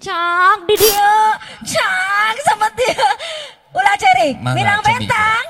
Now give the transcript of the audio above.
Cak di dia, cak sama dia. Ulah cari, Mangga, Cemi. Bentang.